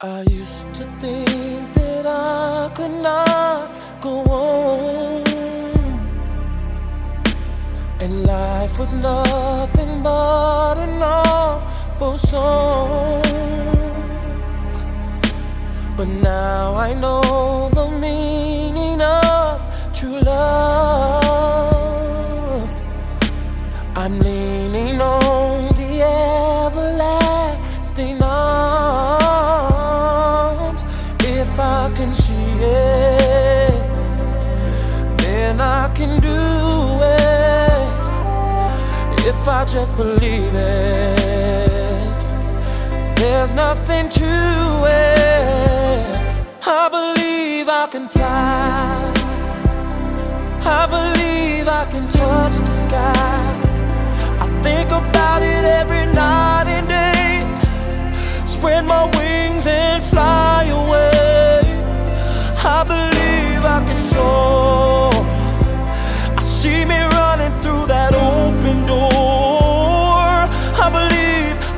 I used to think that I could not go on, and life was nothing but an awful song. But now I know the meaning of true love. I'm I just believe it, there's nothing to it. I believe I can fly. I believe I can touch the sky. I think about it every night and day. Spread my wings and fly away. I believe I can soar.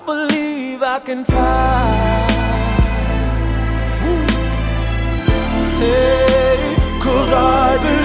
I believe I can fly. Hey, cause I believe.